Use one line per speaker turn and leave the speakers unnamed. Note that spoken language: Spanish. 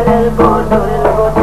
del color, el